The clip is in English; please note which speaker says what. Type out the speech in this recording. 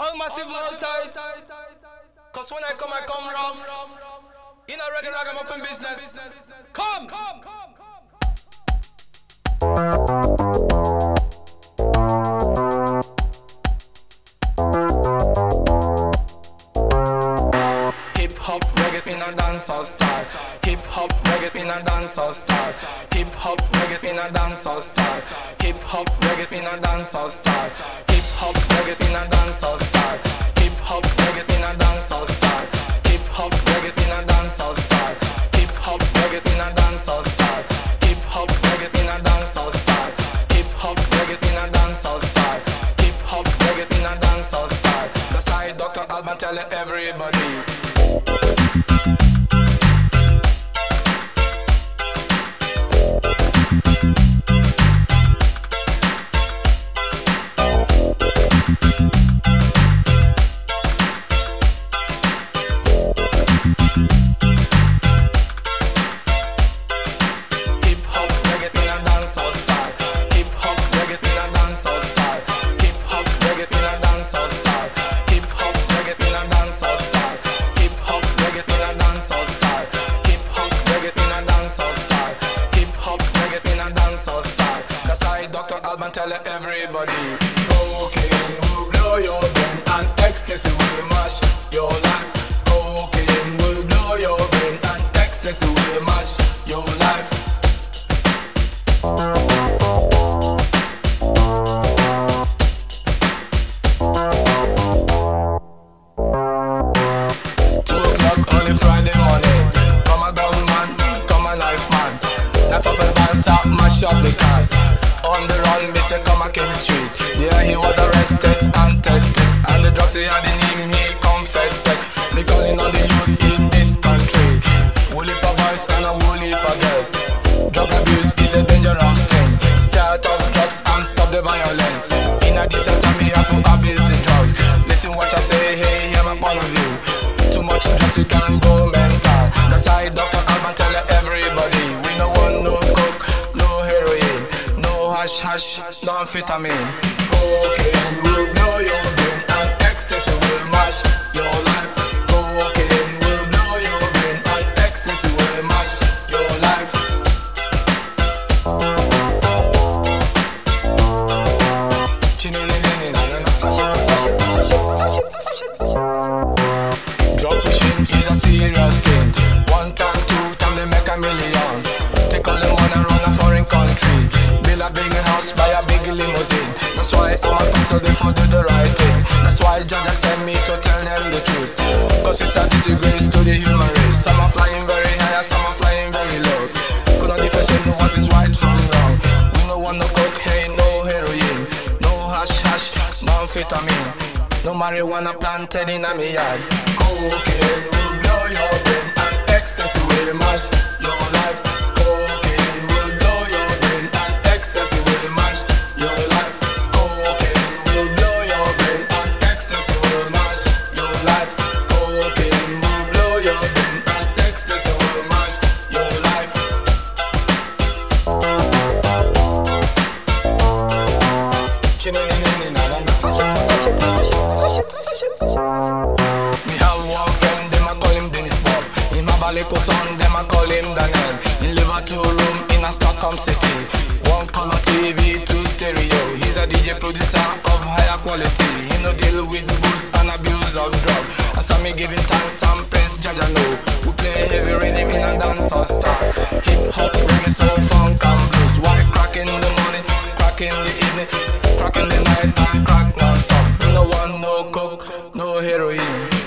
Speaker 1: All massive all tight. Cause when I come, I come rough. In a regular ragamuffin business. Come! come, come, Hip hop, reggae in a dancehall style. Hip hop, reggae in a dancehall style. Hip hop, reggae in a dancehall style. Hip hop, reggae in a dancehall style. Hip hop, in a dancehall. Hip hop, in a dancehall. Hip hop, in a dancehall. Hip hop, in a dancehall. Hip hop, in a dancehall. Hip hop, in a dancehall Dr. Tell everybody. Tell everybody. Cocaine will blow your brain and ecstasy will mash your life. Cocaine will blow your brain and ecstasy will mash mash up the cars. On the run, me say come a King Street. Yeah, he was arrested and tested. And the drugs he had in him, he confessed it. Me calling on the youth in this country. Woolly pa boys and a woolly pa girls. Drug abuse is a dangerous thing. Start off drugs and stop the violence. In a decent time, we have to abuse the drugs. Listen what I say, hey, hear my point of view. Too much drugs, you can go mental. That's why Dr. hash hash, no amphetamine. Cocaine will blow your brain and ecstasy will mash your life. Cocaine will blow your brain and ecstasy will mash your life. Drug pushing is a serious thing. One time, two time, they make a million. Take all the money run a foreign country. Build a big house, buy a big limousine. That's why I'm a so they for do the right thing. That's why Jah sent me to tell them the truth. Cause it's a disgrace to the human race. Some are flying very high, some are flying very low. Could not differentiate what is right from wrong. We no want no cocaine, no heroin, no hash hash, no amphetamine. No marijuana planted in a me yard. Cocaine will blow your brain and ecstasy will mash your life. Calico son, them I call him Daniel. Live a two room in a Stockholm city. One color TV, two stereo. He's a DJ producer of higher quality. He no deal with booze and abuse of drug. I saw me giving thanks and praise, Jaja know. We play heavy rhythm in a dancehall star. Hip hop, reggae, soul, funk and blues. White crack in the morning, crack in the evening, crack in the night and crack non-stop. No one, no coke, no heroin.